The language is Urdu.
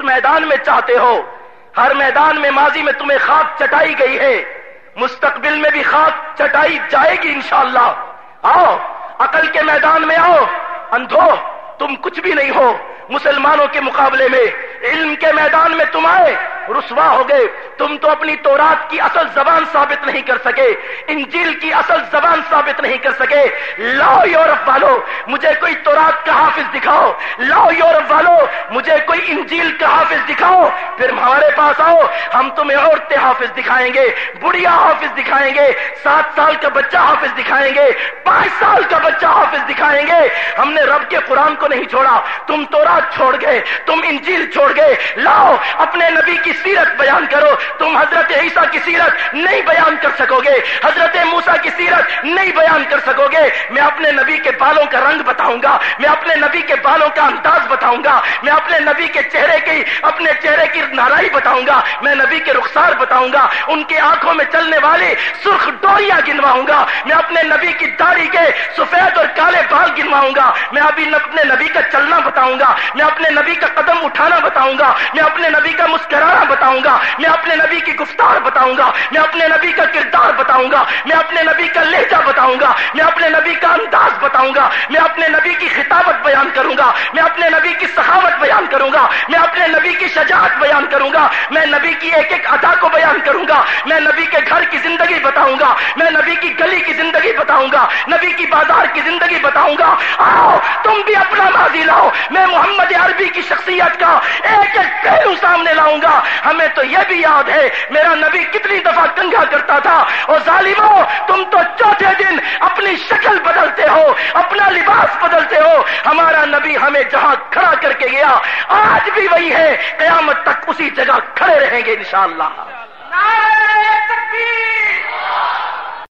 جس میدان میں چاہتے ہو۔ ہر میدان میں ماضی میں تمہیں خاک چٹائی گئی ہے۔ مستقبل میں بھی خاک چٹائی جائے گی انشاءاللہ۔ آؤ، عقل کے میدان میں آؤ۔ اندھو، تم کچھ بھی نہیں ہو۔ مسلمانوں کے مقابلے میں، علم کے میدان میں تم آئے۔ رسوا ہو گئے۔ تم تو اپنی تورات کی اصل زبان ثابت نہیں کر سکے۔ انجیل کی اصل زبان ثابت نہیں کر سکے۔ لاؤ یورپ والو مجھے کوئی تورات کا حافظ دکھاؤ، لاؤ یورپ والو، مجھے کوئی انجیل کا حافظ دکھاؤ، پھر ہمارے پاس آؤ، ہم تمہیں عورتیں حافظ دکھائیں گے، بڑھیا حافظ دکھائیں گے، سات سال کا بچہ حافظ دکھائیں گے، پانچ سال کا بچہ حافظ دکھائیں گے۔ ہم نے رب کے قرآن کو نہیں چھوڑا، تم تورات چھوڑ گئے، تم انجیل چھوڑ گئے، لاؤ، اپنے نبی کی سیرت بیان کرو، تم حضرت عیسیٰ کی سیرت نہیں بیان کر سکو گے، حضرت موسا کی سیرت نہیں بیان کر سکو گے، میں اپنے نبی کے بالوں کا رنگ بتاؤں گا میں اپنے نبی کے بالوں کا انداز بتاؤں گا میں اپنے نبی کے چہرے کی اپنے چہرے کی نارائی بتاؤں گا میں نبی کے رخسار بتاؤں گا ان کی آنکھوں میں چلنے والی سرخ ڈوریاں گنواؤں گا میں اپنے نبی کی داڑھی کے سفید اور کالے بال گنواؤں گا میں ابھی اپنے نبی کا چلنا بتاؤں گا میں اپنے نبی کا قدم اٹھانا بتاؤں گا میں اپنے نبی کا مسکرانا بتاؤں گا میں اپنے نبی کی گفتار بتاؤں گا میں اپنے نبی کا کردار بتاؤں گا میں اپنے نبی کا لہجہ بتاؤں گا میں اپنے نبی کا انداز بتاؤں گا میں اپنے نبی کی خطابت بیان کروں گا، میں اپنے نبی کی سخاوت بیان کروں گا، میں اپنے نبی کی شجاعت بیان کروں گا، میں نبی کی ایک ایک ادا کو بیان کروں گا، میں نبی کے گھر کی زندگی بتاؤں گا، میں نبی کی گلی کی زندگی بتاؤں گا، نبی کی بازار کی زندگی بتاؤں گا۔ آؤ، تم بھی اپنا ماضی لاؤ، میں محمد عربی کی شخصیت کا ایک ایک پہلو سامنے لاؤں گا۔ ہمیں تو یہ بھی یاد ہے، میرا نبی کتنی دفعہ کنگا کرتا تھا اور ظالموں تم تو چوتھے دن اپنی شکل بدلتے ہو لباس بدلتے ہو، ہمارا نبی ہمیں جہاں کھڑا کر کے گیا، آج بھی وہی ہے، قیامت تک اسی جگہ کھڑے رہیں گے انشاءاللہ۔ شاء اللہ